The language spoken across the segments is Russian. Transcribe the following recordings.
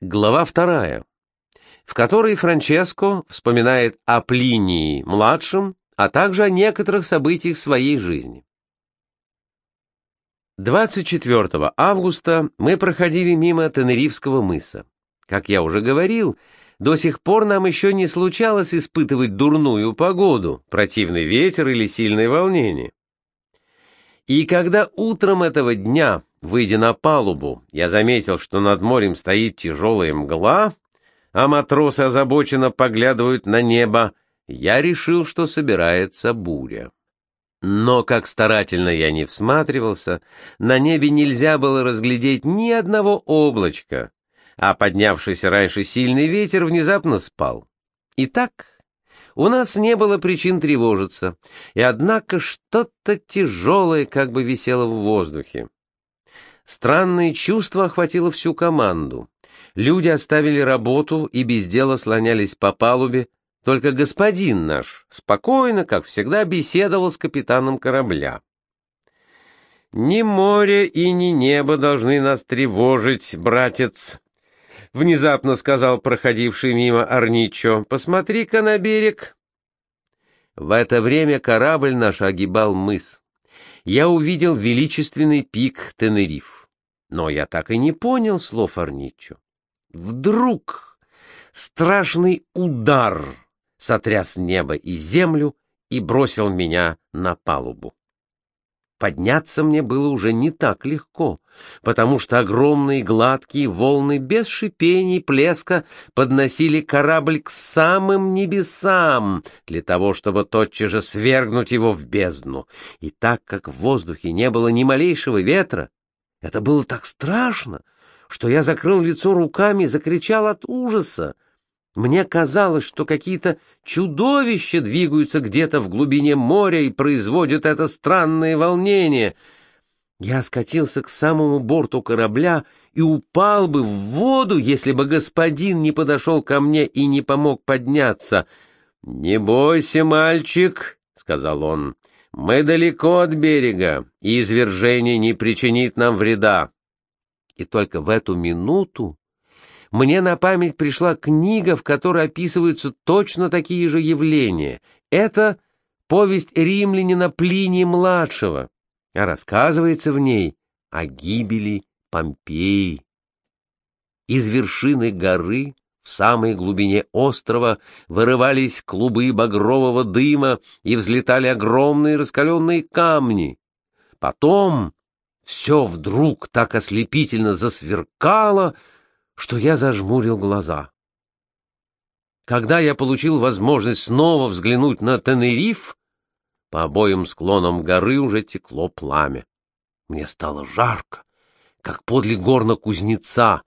Глава вторая, в которой Франческо вспоминает о Плинии-младшем, а также о некоторых событиях своей жизни. 24 августа мы проходили мимо Тенерифского мыса. Как я уже говорил, до сих пор нам еще не случалось испытывать дурную погоду, противный ветер или сильное волнение. И когда утром этого дня Выйдя на палубу, я заметил, что над морем стоит тяжелая мгла, а матросы озабоченно поглядывают на небо. Я решил, что собирается буря. Но, как старательно я не всматривался, на небе нельзя было разглядеть ни одного облачка, а поднявшийся раньше сильный ветер внезапно спал. Итак, у нас не было причин тревожиться, и однако что-то тяжелое как бы висело в воздухе. Странное чувство охватило всю команду. Люди оставили работу и без дела слонялись по палубе, только господин наш спокойно, как всегда, беседовал с капитаном корабля. «Ни море и ни небо должны нас тревожить, братец», — внезапно сказал проходивший мимо Арничо. «Посмотри-ка на берег». В это время корабль наш огибал мыс. Я увидел величественный пик Тенериф. Но я так и не понял слов Арничо. Вдруг страшный удар сотряс небо и землю и бросил меня на палубу. Подняться мне было уже не так легко, потому что огромные гладкие волны без шипений плеска подносили корабль к самым небесам для того, чтобы тотчас же свергнуть его в бездну. И так как в воздухе не было ни малейшего ветра, это было так страшно, что я закрыл лицо руками и закричал от ужаса. Мне казалось, что какие-то чудовища двигаются где-то в глубине моря и производят это странное волнение. Я скатился к самому борту корабля и упал бы в воду, если бы господин не подошел ко мне и не помог подняться. «Не бойся, мальчик», — сказал он, мы далеко от берега, и извержение не причинит нам вреда. И только в эту минуту мне на память пришла книга, в которой описываются точно такие же явления. Это повесть римлянина Плиния-младшего, а рассказывается в ней о гибели Помпеи. Из вершины горы в самой глубине острова вырывались клубы багрового дыма и взлетали огромные раскаленные камни. Потом все вдруг так ослепительно засверкало, что я зажмурил глаза. Когда я получил возможность снова взглянуть на Тенериф, по обоим склонам горы уже текло пламя. Мне стало жарко, как подле горна кузнеца,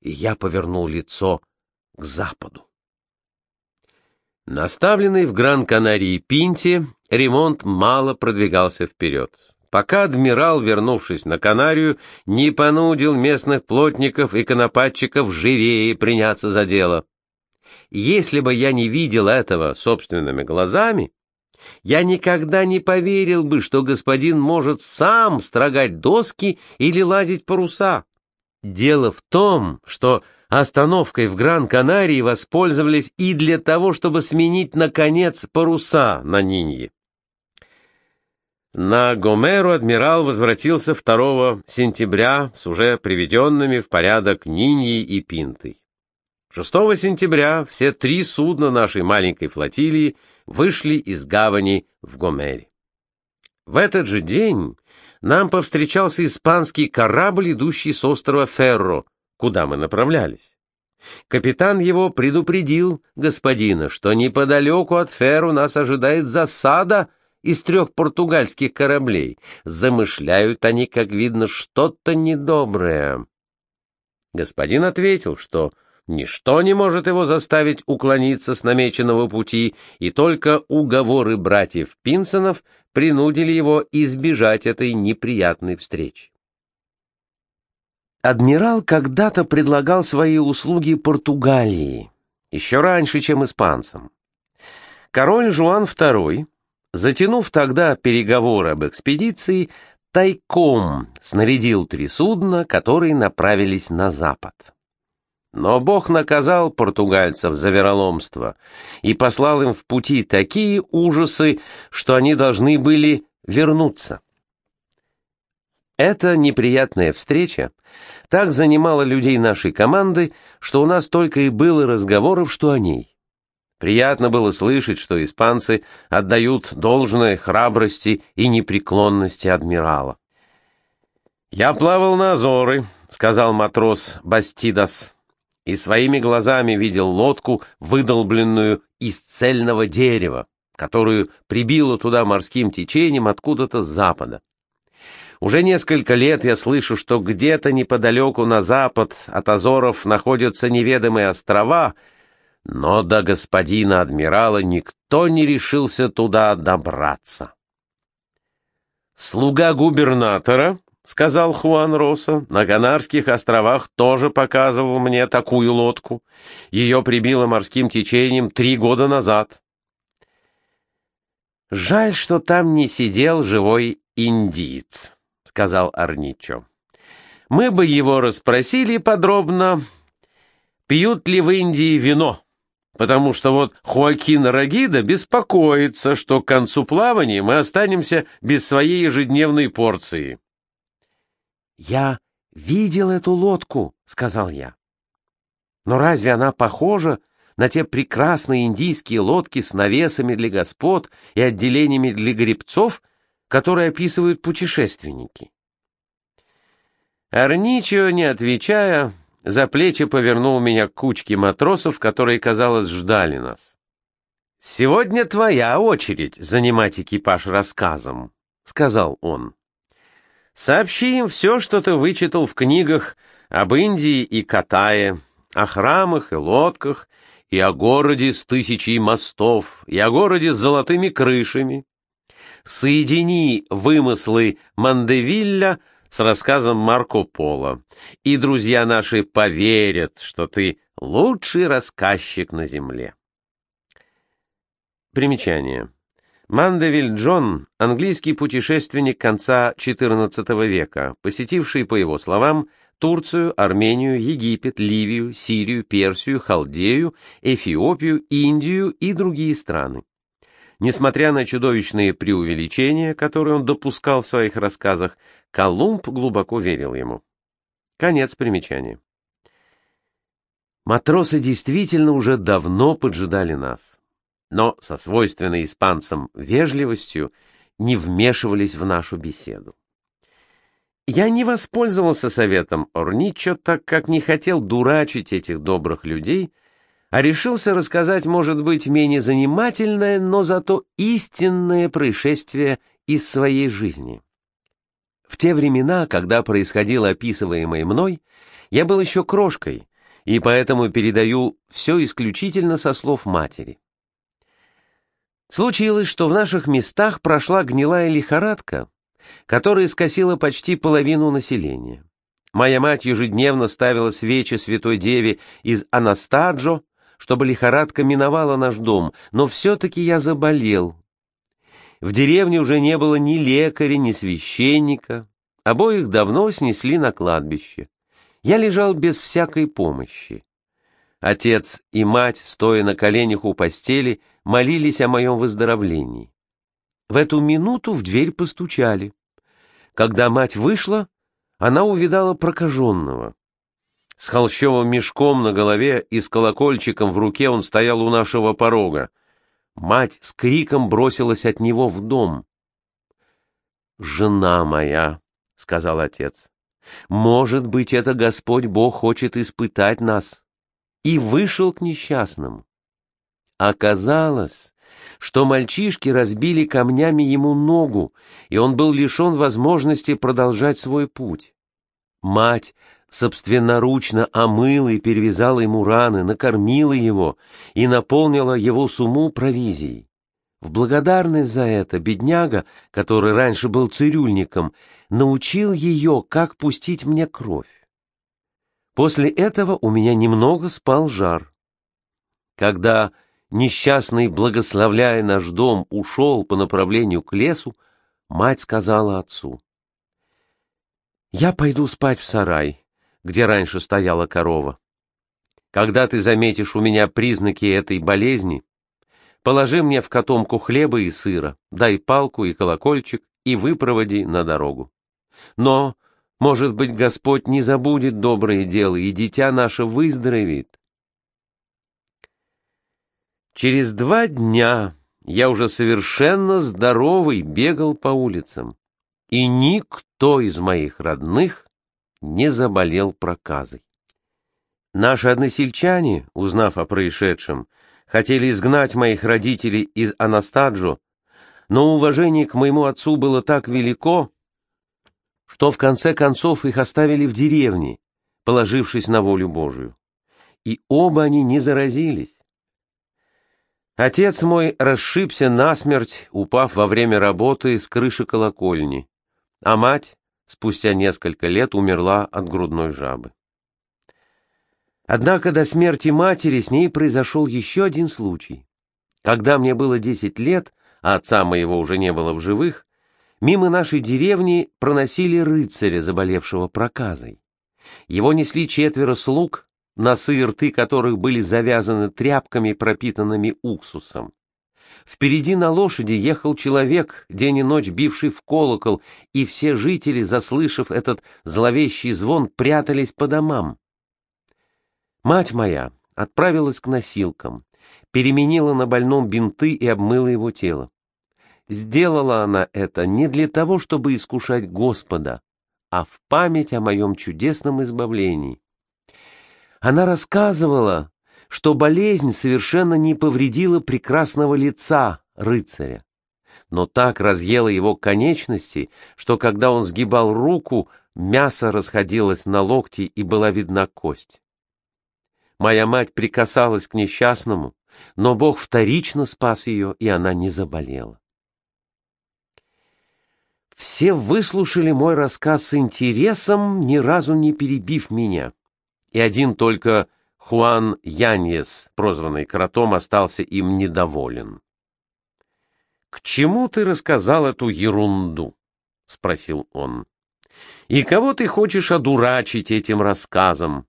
и я повернул лицо к западу. Наставленный в Гран-Канарии Пинте, ремонт мало продвигался вперед, пока адмирал, вернувшись на Канарию, не понудил местных плотников и конопатчиков живее приняться за дело. Если бы я не видел этого собственными глазами, я никогда не поверил бы, что господин может сам строгать доски или ладить паруса. Дело в том, что Остановкой в Гран-Канарии воспользовались и для того, чтобы сменить, наконец, паруса на Нинье. На Гомеру адмирал возвратился 2 сентября с уже приведенными в порядок Ниньей и Пинтой. 6 сентября все три судна нашей маленькой флотилии вышли из гавани в Гомере. В этот же день нам повстречался испанский корабль, идущий с острова Ферро, куда мы направлялись. Капитан его предупредил господина, что неподалеку от Феру нас ожидает засада из трех португальских кораблей. Замышляют они, как видно, что-то недоброе. Господин ответил, что ничто не может его заставить уклониться с намеченного пути, и только уговоры братьев Пинсонов принудили его избежать этой неприятной встречи. Адмирал когда-то предлагал свои услуги Португалии, еще раньше, чем испанцам. Король Жуан II, затянув тогда переговоры об экспедиции, тайком снарядил три судна, которые направились на запад. Но Бог наказал португальцев за вероломство и послал им в пути такие ужасы, что они должны были вернуться. Эта неприятная встреча так занимала людей нашей команды, что у нас только и было разговоров, что о ней. Приятно было слышать, что испанцы отдают должное храбрости и непреклонности адмирала. «Я плавал на Азоры», — сказал матрос Бастидас, и своими глазами видел лодку, выдолбленную из цельного дерева, которую прибило туда морским течением откуда-то с запада. Уже несколько лет я слышу, что где-то неподалеку на запад от Азоров находятся неведомые острова, но до господина адмирала никто не решился туда добраться. Слуга губернатора — сказал Хуан Роса. «На Канарских островах тоже показывал мне такую лодку. Ее прибило морским течением три года назад». «Жаль, что там не сидел живой индиец», — сказал Арничо. «Мы бы его расспросили подробно, пьют ли в Индии вино, потому что вот Хуакин Рагида беспокоится, что к концу плавания мы останемся без своей ежедневной порции». «Я видел эту лодку», — сказал я. «Но разве она похожа на те прекрасные индийские лодки с навесами для господ и отделениями для гребцов, которые описывают путешественники?» Арничио, не отвечая, за плечи повернул меня к кучке матросов, которые, казалось, ждали нас. «Сегодня твоя очередь занимать экипаж рассказом», — сказал он. Сообщи им все, что ты вычитал в книгах об Индии и Катае, о храмах и лодках, и о городе с тысячей мостов, и о городе с золотыми крышами. Соедини вымыслы Мандевилля с рассказом Марко Поло, и друзья наши поверят, что ты лучший рассказчик на земле. Примечание. Мандевиль Джон – английский путешественник конца XIV века, посетивший, по его словам, Турцию, Армению, Египет, Ливию, Сирию, Персию, Халдею, Эфиопию, Индию и другие страны. Несмотря на чудовищные преувеличения, которые он допускал в своих рассказах, Колумб глубоко верил ему. Конец примечания. Матросы действительно уже давно поджидали нас но со свойственной испанцам вежливостью не вмешивались в нашу беседу. Я не воспользовался советом Орничо, так как не хотел дурачить этих добрых людей, а решился рассказать, может быть, менее занимательное, но зато истинное происшествие из своей жизни. В те времена, когда происходило описываемое мной, я был еще крошкой, и поэтому передаю все исключительно со слов матери. Случилось, что в наших местах прошла гнилая лихорадка, которая скосила почти половину населения. Моя мать ежедневно ставила свечи Святой Деве из Анастаджо, чтобы лихорадка миновала наш дом, но все-таки я заболел. В деревне уже не было ни лекаря, ни священника, обоих давно снесли на кладбище. Я лежал без всякой помощи. Отец и мать, стоя на коленях у постели, молились о моем выздоровлении. В эту минуту в дверь постучали. Когда мать вышла, она увидала прокаженного. С холщовым мешком на голове и с колокольчиком в руке он стоял у нашего порога. Мать с криком бросилась от него в дом. «Жена моя», — сказал отец, — «может быть, это Господь Бог хочет испытать нас, и вышел к несчастному. Оказалось, что мальчишки разбили камнями ему ногу, и он был лишен возможности продолжать свой путь. Мать собственноручно омыла и перевязала ему раны, накормила его и наполнила его сумму провизией. В благодарность за это бедняга, который раньше был цирюльником, научил ее, как пустить мне кровь. После этого у меня немного спал жар. Когда несчастный, благословляя наш дом, ушел по направлению к лесу, мать сказала отцу, «Я пойду спать в сарай, где раньше стояла корова. Когда ты заметишь у меня признаки этой болезни, положи мне в котомку хлеба и сыра, дай палку и колокольчик и выпроводи на дорогу. Но, может быть, Господь не забудет доброе дело, и дитя наше выздоровеет. Через два дня я уже совершенно здоровый бегал по улицам, и никто из моих родных не заболел проказой. Наши односельчане, узнав о происшедшем, хотели изгнать моих родителей из Анастаджо, но уважение к моему отцу было так велико, что в конце концов их оставили в деревне, положившись на волю Божию. И оба они не заразились. Отец мой расшибся насмерть, упав во время работы с крыши колокольни, а мать спустя несколько лет умерла от грудной жабы. Однако до смерти матери с ней произошел еще один случай. Когда мне было 10 лет, а отца моего уже не было в живых, мимо нашей деревни проносили рыцаря, заболевшего проказой. Его несли четверо слуг, носы и рты которых были завязаны тряпками, пропитанными уксусом. Впереди на лошади ехал человек, день и ночь бивший в колокол, и все жители, заслышав этот зловещий звон, прятались по домам. Мать моя отправилась к носилкам, переменила на больном бинты и обмыла его тело. Сделала она это не для того, чтобы искушать Господа, а в память о моем чудесном избавлении. Она рассказывала, что болезнь совершенно не повредила прекрасного лица рыцаря, но так разъела его конечности, что когда он сгибал руку, мясо расходилось на локти и была видна кость. Моя мать прикасалась к несчастному, но Бог вторично спас ее, и она не заболела. Все выслушали мой рассказ с интересом, ни разу не перебив меня и один только Хуан Яньес, прозванный Кротом, остался им недоволен. «К чему ты рассказал эту ерунду?» — спросил он. «И кого ты хочешь одурачить этим рассказом?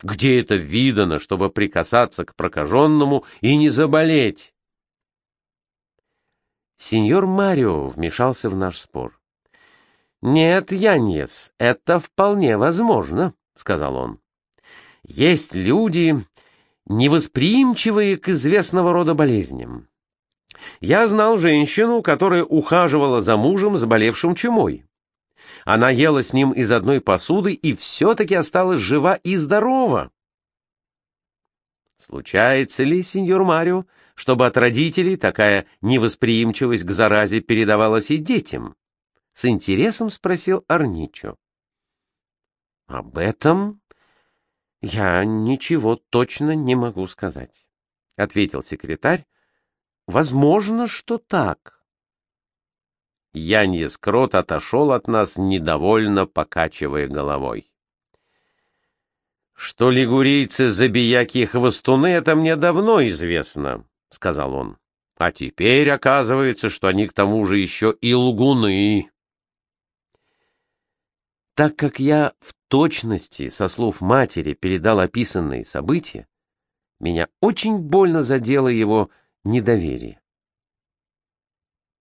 Где это видано, чтобы прикасаться к прокаженному и не заболеть?» Сеньор Марио вмешался в наш спор. «Нет, Яньес, это вполне возможно», — сказал он. Есть люди, невосприимчивые к известного рода болезням. Я знал женщину, которая ухаживала за мужем, заболевшим чумой. Она ела с ним из одной посуды и все-таки осталась жива и здорова. Случается ли, сеньор Марио, чтобы от родителей такая невосприимчивость к заразе передавалась и детям? С интересом спросил Арничо. Об этом «Я ничего точно не могу сказать», — ответил секретарь. «Возможно, что так». Яньес Крот отошел от нас, недовольно покачивая головой. «Что лигурийцы забияки и хвостуны, это мне давно известно», — сказал он. «А теперь оказывается, что они к тому же еще и лгуны». Так как я в точности со слов матери передал описанные события, меня очень больно задело его недоверие.